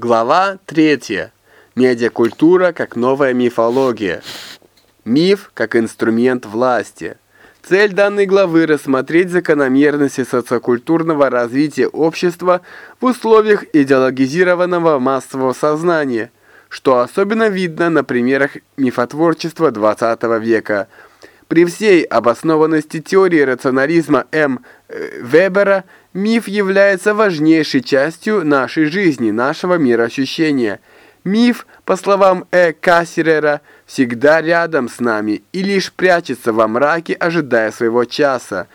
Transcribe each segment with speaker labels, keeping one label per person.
Speaker 1: Глава 3. Медиакультура как новая мифология. Миф как инструмент власти. Цель данной главы – рассмотреть закономерности социокультурного развития общества в условиях идеологизированного массового сознания, что особенно видно на примерах мифотворчества XX века. При всей обоснованности теории рационализма М. Вебера – Миф является важнейшей частью нашей жизни, нашего мироощущения. Миф, по словам Э. Кассерера, всегда рядом с нами и лишь прячется во мраке, ожидая своего часа.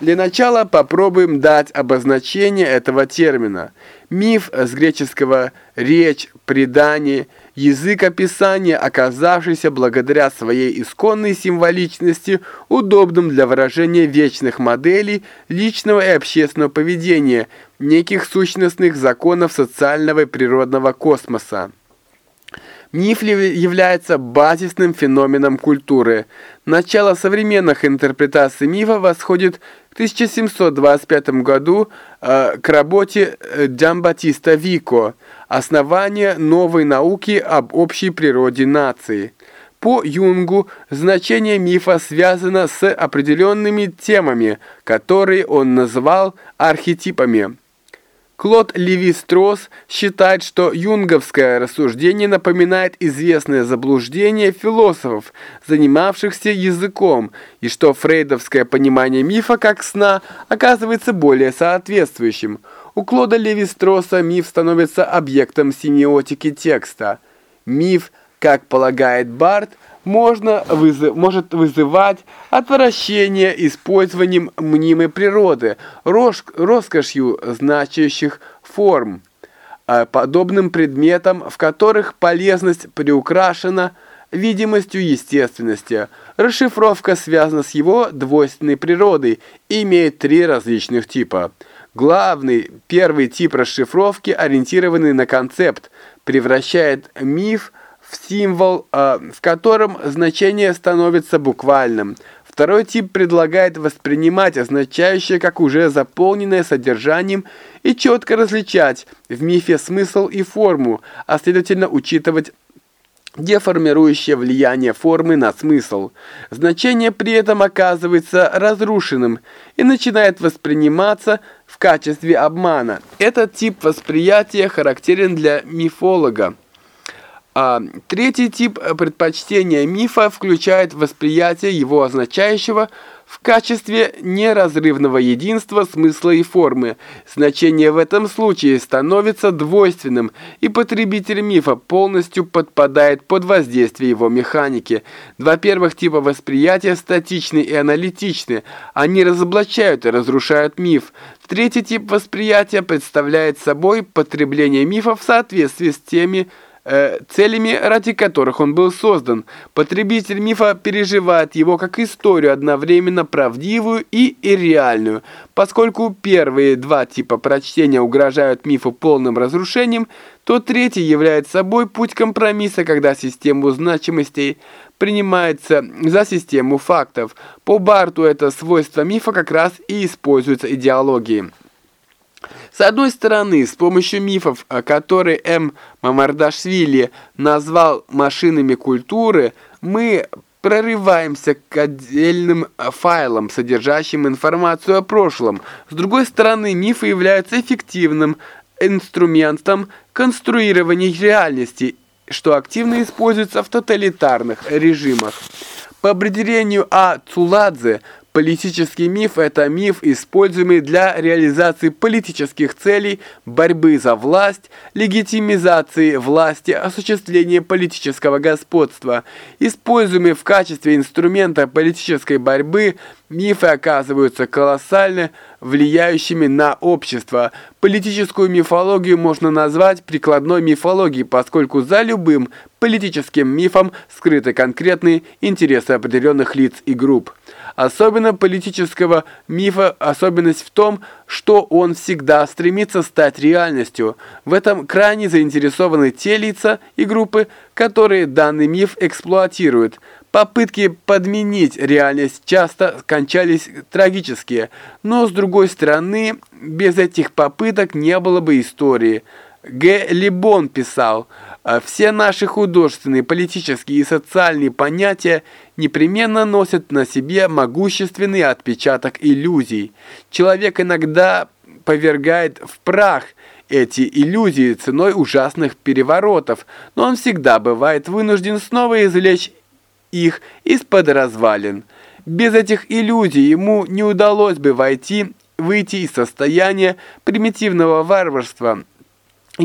Speaker 1: Для начала попробуем дать обозначение этого термина. Миф с греческого «речь», «предание», язык описания, оказавшийся благодаря своей исконной символичности удобным для выражения вечных моделей личного и общественного поведения, неких сущностных законов социального и природного космоса. Миф является базисным феноменом культуры. Начало современных интерпретаций мифа восходит к 1725 году э, к работе э, Джамбатиста Вико «Основание новой науки об общей природе нации». По Юнгу значение мифа связано с определенными темами, которые он назвал архетипами. Клод Леви-Стросс считает, что юнговское рассуждение напоминает известное заблуждение философов, занимавшихся языком, и что фрейдовское понимание мифа как сна оказывается более соответствующим. У Клода Леви-Стросса миф становится объектом семиотики текста. Миф, как полагает Барт, можно вызыв, может вызывать отвращение использованием мнимой природы, рос, роскошью значащих форм, а подобным предметам, в которых полезность приукрашена видимостью естественности. Расшифровка связана с его двойственной природой и имеет три различных типа. Главный, первый тип расшифровки, ориентированный на концепт, превращает миф в в символ, э, в котором значение становится буквальным. Второй тип предлагает воспринимать означающее как уже заполненное содержанием и четко различать в мифе смысл и форму, а следовательно учитывать деформирующее влияние формы на смысл. Значение при этом оказывается разрушенным и начинает восприниматься в качестве обмана. Этот тип восприятия характерен для мифолога. А, третий тип э, предпочтения мифа включает восприятие его означающего в качестве неразрывного единства смысла и формы. Значение в этом случае становится двойственным, и потребитель мифа полностью подпадает под воздействие его механики. Два первых типа восприятия статичны и аналитичны. Они разоблачают и разрушают миф. Третий тип восприятия представляет собой потребление мифа в соответствии с теми, э, целями, ради которых он был создан. Потребитель мифа переживает его как историю, одновременно правдивую и, реальную. Поскольку первые два типа прочтения угрожают мифу полным разрушением, то третий является собой путь компромисса, когда систему значимостей принимается за систему фактов. По Барту это свойство мифа как раз и используется идеологией. С одной стороны, с помощью мифов, которые М. Мамардашвили назвал машинами культуры, мы прорываемся к отдельным файлам, содержащим информацию о прошлом. С другой стороны, мифы являются эффективным инструментом конструирования реальности, что активно используется в тоталитарных режимах. По определению А. Цуладзе, Политический миф – это миф, используемый для реализации политических целей, борьбы за власть, легитимизации власти, осуществления политического господства. Используемый в качестве инструмента политической борьбы, мифы оказываются колоссально влияющими на общество. Политическую мифологию можно назвать прикладной мифологией, поскольку за любым политическим мифом скрыты конкретные интересы определенных лиц и групп. Особенно политического мифа особенность в том, что он всегда стремится стать реальностью. В этом крайне заинтересованы те лица и группы, которые данный миф эксплуатируют. Попытки подменить реальность часто кончались трагически, но с другой стороны, без этих попыток не было бы истории. Г. Либон писал, «А «Все наши художественные, политические и социальные понятия непременно носят на себе могущественный отпечаток иллюзий. Человек иногда повергает в прах эти иллюзии ценой ужасных переворотов, но он всегда бывает вынужден снова извлечь их из-под развалин. Без этих иллюзий ему не удалось бы войти, выйти из состояния примитивного варварства,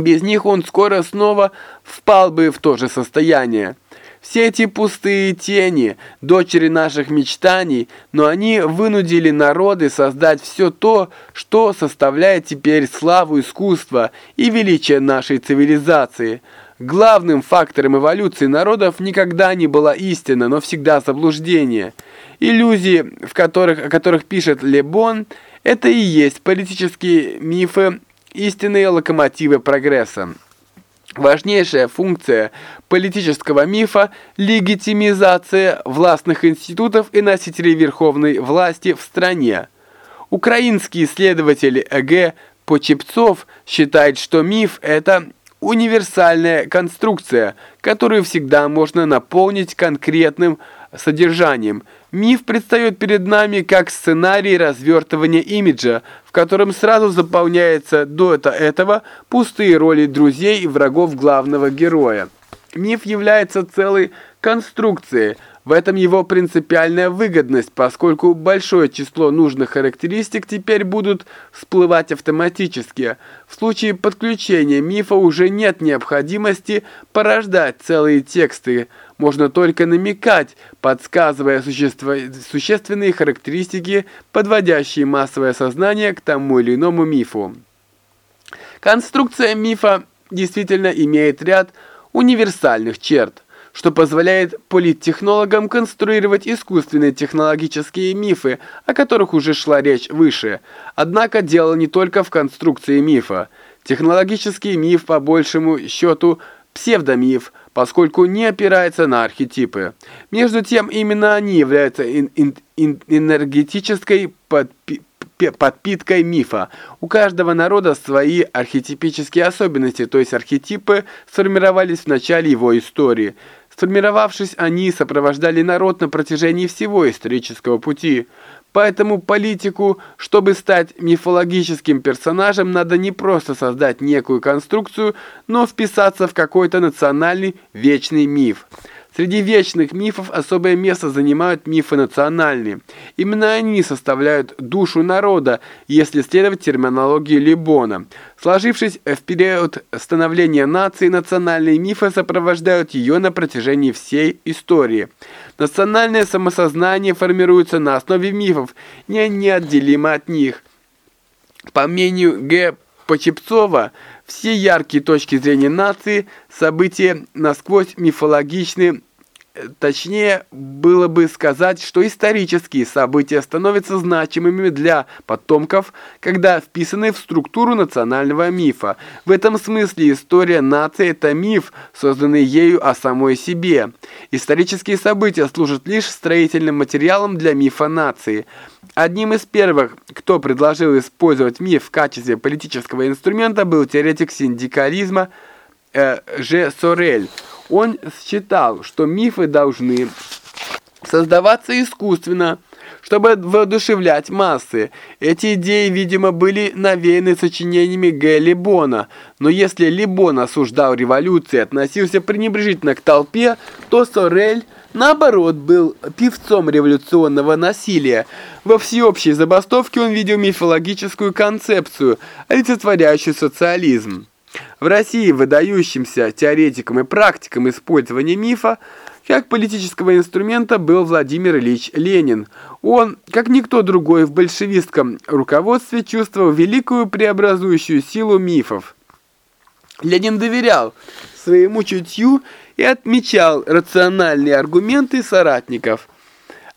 Speaker 1: без них он скоро снова впал бы в то же состояние. Все эти пустые тени, дочери наших мечтаний, но они вынудили народы создать все то, что составляет теперь славу искусства и величие нашей цивилизации. Главным фактором эволюции народов никогда не была истина, но всегда заблуждение. Иллюзии, в которых, о которых пишет Лебон, это и есть политические мифы, истинные локомотивы прогресса. Важнейшая функция политического мифа – легитимизация властных институтов и носителей верховной власти в стране. Украинский исследователь Г. Почепцов считает, что миф – это универсальная конструкция, которую всегда можно наполнить конкретным содержанием. Миф предстает перед нами как сценарий развертывания имиджа, в котором сразу заполняется до этого пустые роли друзей и врагов главного героя. Миф является целой конструкцией, в этом его принципиальная выгодность, поскольку большое число нужных характеристик теперь будут всплывать автоматически. В случае подключения мифа уже нет необходимости порождать целые тексты, можно только намекать, подсказывая существенные характеристики, подводящие массовое сознание к тому или иному мифу. Конструкция мифа действительно имеет ряд универсальных черт, что позволяет политтехнологам конструировать искусственные технологические мифы, о которых уже шла речь выше. Однако дело не только в конструкции мифа. Технологический миф, по большему счету, псевдомиф – поскольку не опирается на архетипы. Между тем, именно они являются ин ин энергетической подпи подпиткой мифа. У каждого народа свои архетипические особенности, то есть архетипы сформировались в начале его истории. Сформировавшись, они сопровождали народ на протяжении всего исторического пути. Поэтому политику, чтобы стать мифологическим персонажем, надо не просто создать некую конструкцию, но вписаться в какой-то национальный вечный миф. Среди вечных мифов особое место занимают мифы национальные. Именно они составляют душу народа, если следовать терминологии Либона. Сложившись в период становления нации, национальные мифы сопровождают ее на протяжении всей истории. Национальное самосознание формируется на основе мифов, не неотделимо от них. По мнению Г. Почепцова, все яркие точки зрения нации, события насквозь мифологичны, Точнее было бы сказать, что исторические события становятся значимыми для потомков, когда вписаны в структуру национального мифа. В этом смысле история нации – это миф, созданный ею о самой себе. Исторические события служат лишь строительным материалом для мифа нации. Одним из первых, кто предложил использовать миф в качестве политического инструмента, был теоретик синдикализма э, Ж. Сорель – он считал, что мифы должны создаваться искусственно, чтобы воодушевлять массы. Эти идеи, видимо, были навеяны сочинениями Г. Либона, но если Либон осуждал революции и относился пренебрежительно к толпе, то Сорель, наоборот, был певцом революционного насилия. Во всеобщей забастовке он видел мифологическую концепцию, олицетворяющую социализм. В России выдающимся теоретиком и практиком использования мифа как политического инструмента был Владимир Ильич Ленин. Он, как никто другой в большевистском руководстве, чувствовал великую преобразующую силу мифов. Ленин доверял своему чутью и отмечал рациональные аргументы соратников –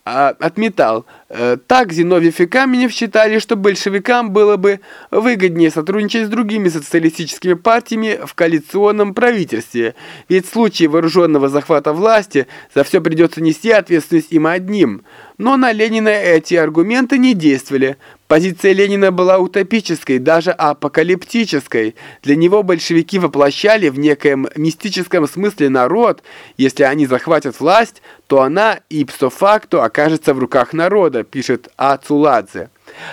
Speaker 1: а, отметал. Э, так Зиновьев и Каменев считали, что большевикам было бы выгоднее сотрудничать с другими социалистическими партиями в коалиционном правительстве, ведь в случае вооруженного захвата власти за все придется нести ответственность им одним. Но на Ленина эти аргументы не действовали. Позиция Ленина была утопической, даже апокалиптической. Для него большевики воплощали в некоем мистическом смысле народ. Если они захватят власть, то она ипсо-факто окажется в руках народа, пишет Ацуладзе.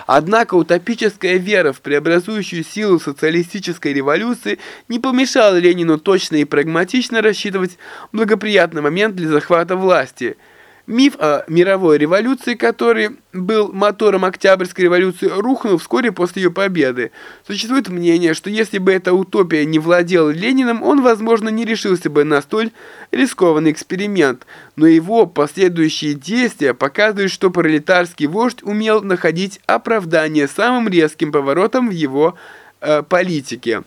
Speaker 1: Однако утопическая вера в преобразующую силу социалистической революции не помешала Ленину точно и прагматично рассчитывать благоприятный момент для захвата власти – Миф о мировой революции, который был мотором Октябрьской революции, рухнул вскоре после ее победы. Существует мнение, что если бы эта утопия не владела Лениным, он, возможно, не решился бы на столь рискованный эксперимент. Но его последующие действия показывают, что пролетарский вождь умел находить оправдание самым резким поворотом в его э, политике.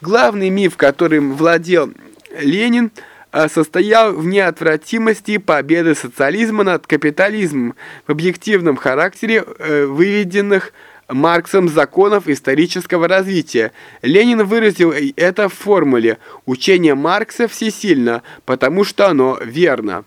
Speaker 1: Главный миф, которым владел Ленин – состоял в неотвратимости победы социализма над капитализмом в объективном характере э, выведенных Марксом законов исторического развития. Ленин выразил это в формуле «Учение Маркса всесильно, потому что оно верно».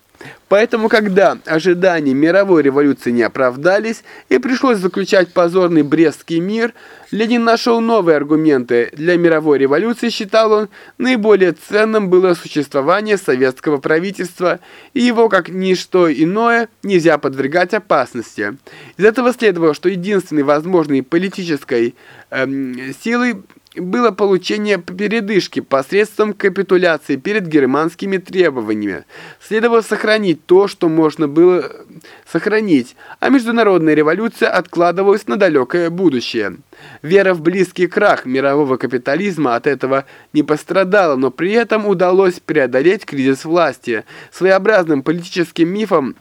Speaker 1: Поэтому, когда ожидания мировой революции не оправдались и пришлось заключать позорный Брестский мир, Ленин нашел новые аргументы. Для мировой революции, считал он, наиболее ценным было существование советского правительства, и его, как ничто иное, нельзя подвергать опасности. Из этого следовало, что единственной возможной политической эм, силой было получение передышки посредством капитуляции перед германскими требованиями. Следовало сохранить то, что можно было сохранить, а международная революция откладывалась на далекое будущее. Вера в близкий крах мирового капитализма от этого не пострадала, но при этом удалось преодолеть кризис власти. Своеобразным политическим мифом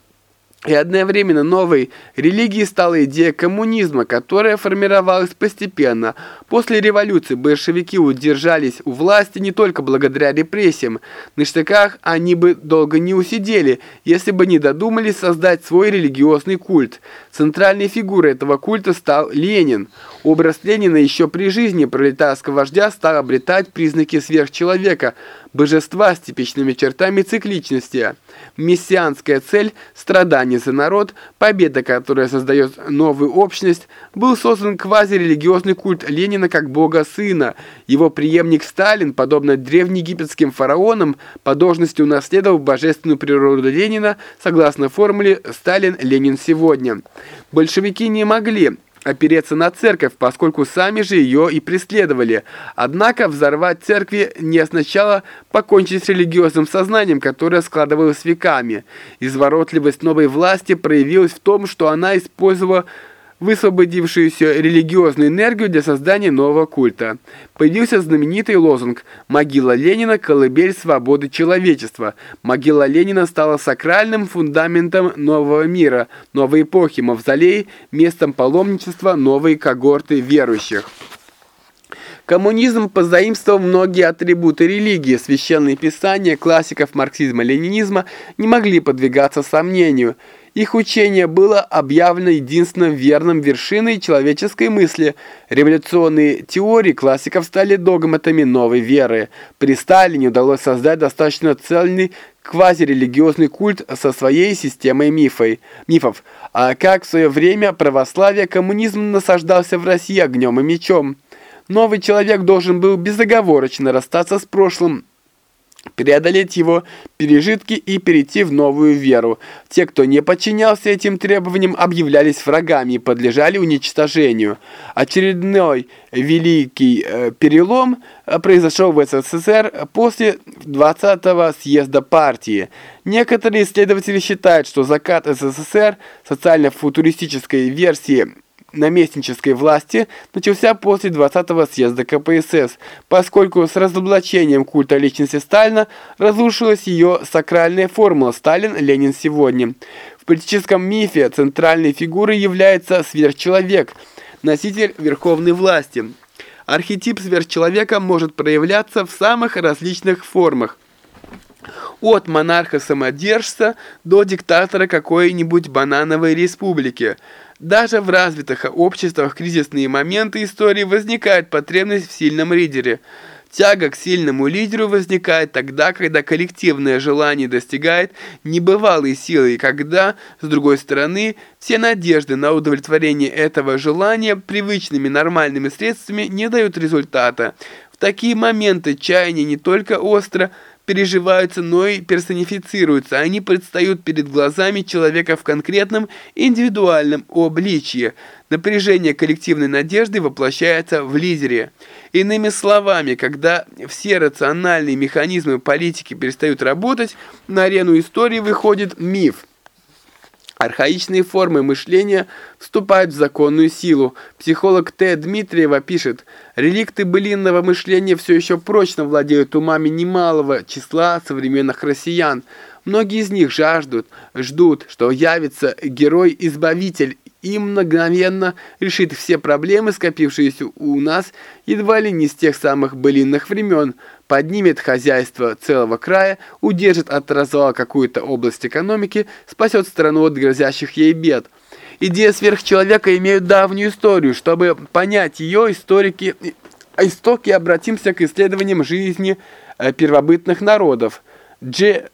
Speaker 1: и одновременно новой религией стала идея коммунизма, которая формировалась постепенно. После революции большевики удержались у власти не только благодаря репрессиям. На штыках они бы долго не усидели, если бы не додумались создать свой религиозный культ. Центральной фигурой этого культа стал Ленин. Образ Ленина еще при жизни пролетарского вождя стал обретать признаки сверхчеловека, божества с типичными чертами цикличности. Мессианская цель – страдание за народ, победа, которая создает новую общность, был создан квазирелигиозный культ Ленина как бога-сына. Его преемник Сталин, подобно древнеегипетским фараонам, по должности унаследовал божественную природу Ленина согласно формуле «Сталин-Ленин сегодня». Большевики не могли опереться на церковь, поскольку сами же ее и преследовали. Однако взорвать церкви не означало покончить с религиозным сознанием, которое складывалось веками. Изворотливость новой власти проявилась в том, что она использовала высвободившуюся религиозную энергию для создания нового культа. Появился знаменитый лозунг «Могила Ленина – колыбель свободы человечества». Могила Ленина стала сакральным фундаментом нового мира, новой эпохи, мавзолей – местом паломничества новой когорты верующих. Коммунизм позаимствовал многие атрибуты религии, священные писания классиков марксизма-ленинизма не могли подвигаться сомнению – их учение было объявлено единственным верным вершиной человеческой мысли. Революционные теории классиков стали догматами новой веры. При Сталине удалось создать достаточно цельный квазирелигиозный культ со своей системой мифой, мифов. А как в свое время православие коммунизм насаждался в России огнем и мечом. Новый человек должен был безоговорочно расстаться с прошлым, преодолеть его пережитки и перейти в новую веру. Те, кто не подчинялся этим требованиям, объявлялись врагами и подлежали уничтожению. Очередной великий э, перелом э, произошел в СССР после 20-го съезда партии. Некоторые исследователи считают, что закат СССР социально-футуристической версии наместнической власти начался после 20-го съезда КПСС, поскольку с разоблачением культа личности Сталина разрушилась ее сакральная формула «Сталин-Ленин сегодня». В политическом мифе центральной фигурой является сверхчеловек, носитель верховной власти. Архетип сверхчеловека может проявляться в самых различных формах. От монарха-самодержца до диктатора какой-нибудь банановой республики – даже в развитых обществах кризисные моменты истории возникает потребность в сильном лидере. Тяга к сильному лидеру возникает тогда, когда коллективное желание достигает небывалой силы, и когда, с другой стороны, все надежды на удовлетворение этого желания привычными нормальными средствами не дают результата. В такие моменты чаяние не только остро, переживаются, но и персонифицируются. Они предстают перед глазами человека в конкретном индивидуальном обличье. Напряжение коллективной надежды воплощается в лидере. Иными словами, когда все рациональные механизмы политики перестают работать, на арену истории выходит миф – Архаичные формы мышления вступают в законную силу. Психолог Т. Дмитриева пишет, «Реликты былинного мышления все еще прочно владеют умами немалого числа современных россиян. Многие из них жаждут, ждут, что явится герой-избавитель и мгновенно решит все проблемы, скопившиеся у нас едва ли не с тех самых былинных времен, поднимет хозяйство целого края, удержит от развала какую-то область экономики, спасет страну от грозящих ей бед. Идеи сверхчеловека имеют давнюю историю. Чтобы понять ее, историки, истоки обратимся к исследованиям жизни э, первобытных народов. Дж.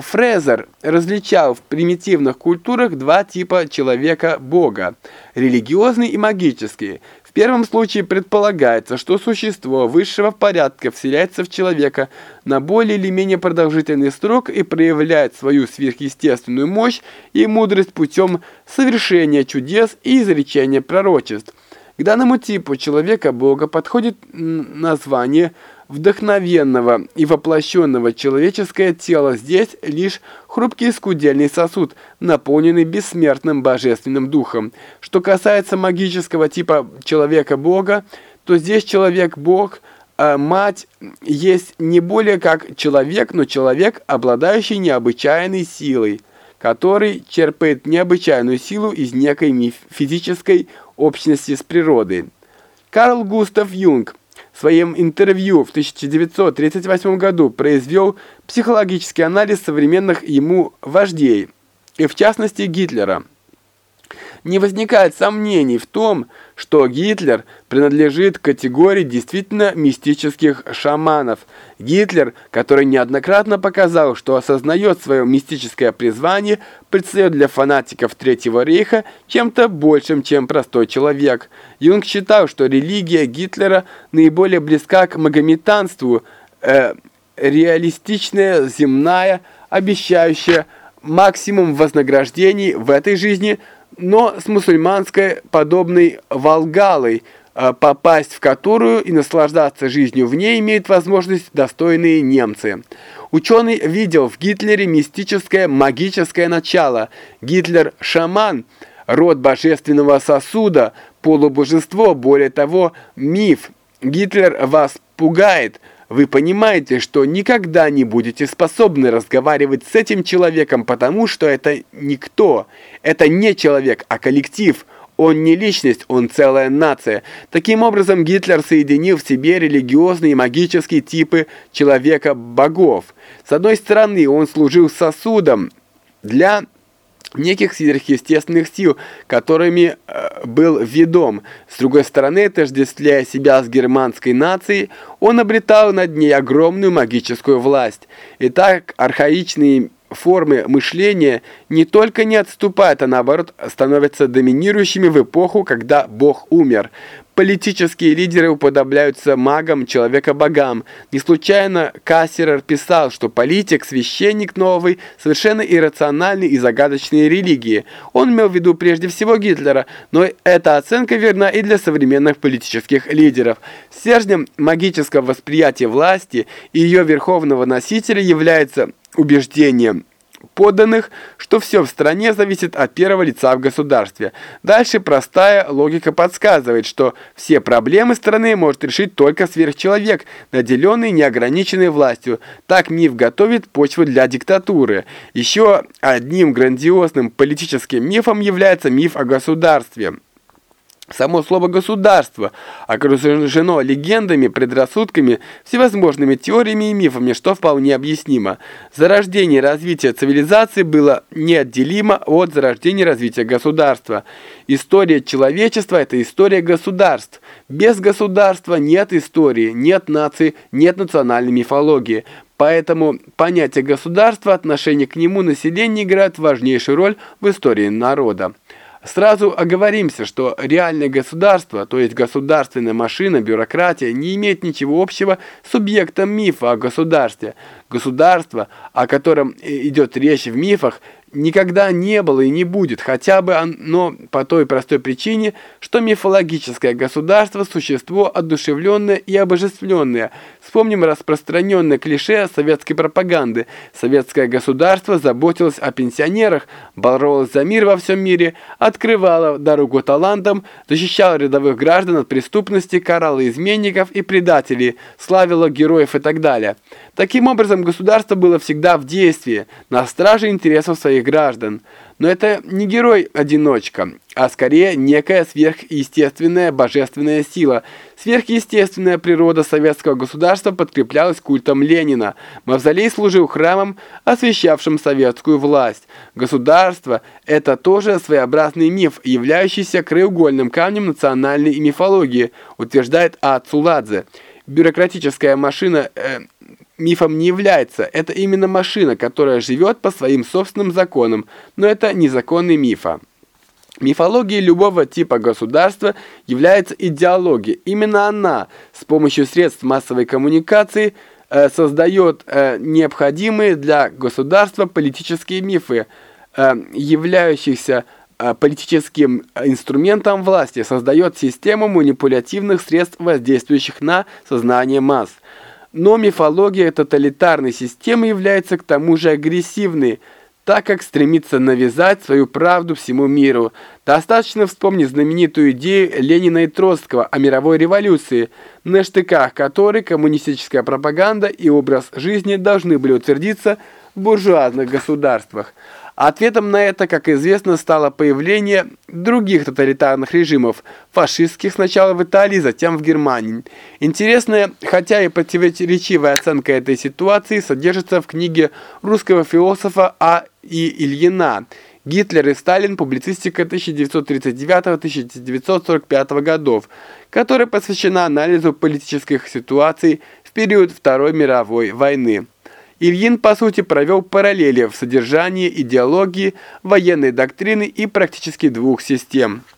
Speaker 1: Фрезер различал в примитивных культурах два типа человека-бога – религиозный и магический. В первом случае предполагается, что существо высшего порядка вселяется в человека на более или менее продолжительный срок и проявляет свою сверхъестественную мощь и мудрость путем совершения чудес и изречения пророчеств. К данному типу человека-бога подходит название – вдохновенного и воплощенного человеческое тело здесь лишь хрупкий скудельный сосуд, наполненный бессмертным божественным духом. Что касается магического типа человека-бога, то здесь человек-бог а мать есть не более как человек, но человек, обладающий необычайной силой, который черпает необычайную силу из некой физической общности с природой. Карл Густав Юнг в своем интервью в 1938 году произвел психологический анализ современных ему вождей, и в частности Гитлера – не возникает сомнений в том, что Гитлер принадлежит к категории действительно мистических шаманов. Гитлер, который неоднократно показал, что осознает свое мистическое призвание, предстает для фанатиков Третьего рейха чем-то большим, чем простой человек. Юнг считал, что религия Гитлера наиболее близка к магометанству, э, реалистичная, земная, обещающая максимум вознаграждений в этой жизни – но с мусульманской подобной Волгалой, а, попасть в которую и наслаждаться жизнью в ней имеют возможность достойные немцы. Ученый видел в Гитлере мистическое магическое начало. Гитлер – шаман, род божественного сосуда, полубожество, более того, миф. Гитлер вас пугает – вы понимаете, что никогда не будете способны разговаривать с этим человеком, потому что это никто. Это не человек, а коллектив. Он не личность, он целая нация. Таким образом, Гитлер соединил в себе религиозные и магические типы человека-богов. С одной стороны, он служил сосудом для неких сверхъестественных сил, которыми э, был ведом. С другой стороны, тождествляя себя с германской нацией, он обретал над ней огромную магическую власть. Итак, архаичные формы мышления не только не отступают, а наоборот становятся доминирующими в эпоху, когда Бог умер. Политические лидеры уподобляются магам, человека-богам. Не случайно Кассерер писал, что политик, священник новый, совершенно иррациональный и загадочные религии. Он имел в виду прежде всего Гитлера, но эта оценка верна и для современных политических лидеров. Стержнем магического восприятия власти и ее верховного носителя является убеждением подданных, что все в стране зависит от первого лица в государстве. Дальше простая логика подсказывает, что все проблемы страны может решить только сверхчеловек, наделенный неограниченной властью. Так миф готовит почву для диктатуры. Еще одним грандиозным политическим мифом является миф о государстве. Само слово «государство» окружено легендами, предрассудками, всевозможными теориями и мифами, что вполне объяснимо. Зарождение и развитие цивилизации было неотделимо от зарождения и развития государства. История человечества – это история государств. Без государства нет истории, нет нации, нет национальной мифологии. Поэтому понятие государства, отношение к нему населения играет важнейшую роль в истории народа. Сразу оговоримся, что реальное государство, то есть государственная машина, бюрократия, не имеет ничего общего с субъектом мифа о государстве. Государство, о котором идет речь в мифах, никогда не было и не будет, хотя бы оно по той простой причине, что мифологическое государство – существо одушевленное и обожествленное. Вспомним распространенное клише советской пропаганды. Советское государство заботилось о пенсионерах, боролось за мир во всем мире, открывало дорогу талантам, защищало рядовых граждан от преступности, карало изменников и предателей, славило героев и так далее. Таким образом, государство было всегда в действии, на страже интересов своих граждан. Но это не герой-одиночка, а скорее некая сверхъестественная божественная сила. Сверхъестественная природа советского государства подкреплялась культом Ленина. Мавзолей служил храмом, освещавшим советскую власть. Государство – это тоже своеобразный миф, являющийся краеугольным камнем национальной мифологии, утверждает А. Цуладзе. Бюрократическая машина э, мифом не является. Это именно машина, которая живет по своим собственным законам, но это не законы мифа. Мифология любого типа государства является идеологией. Именно она с помощью средств массовой коммуникации э, создает э, необходимые для государства политические мифы, э, являющихся э, политическим инструментом власти, создает систему манипулятивных средств, воздействующих на сознание масс. Но мифология тоталитарной системы является к тому же агрессивной, так как стремится навязать свою правду всему миру. Достаточно вспомнить знаменитую идею Ленина и Троцкого о мировой революции, на штыках которой коммунистическая пропаганда и образ жизни должны были утвердиться в буржуазных государствах. Ответом на это, как известно, стало появление других тоталитарных режимов, фашистских сначала в Италии, затем в Германии. Интересная, хотя и противоречивая оценка этой ситуации содержится в книге русского философа А. И. Ильина «Гитлер и Сталин. Публицистика 1939-1945 годов», которая посвящена анализу политических ситуаций в период Второй мировой войны. Ильин, по сути, провел параллели в содержании идеологии, военной доктрины и практически двух систем –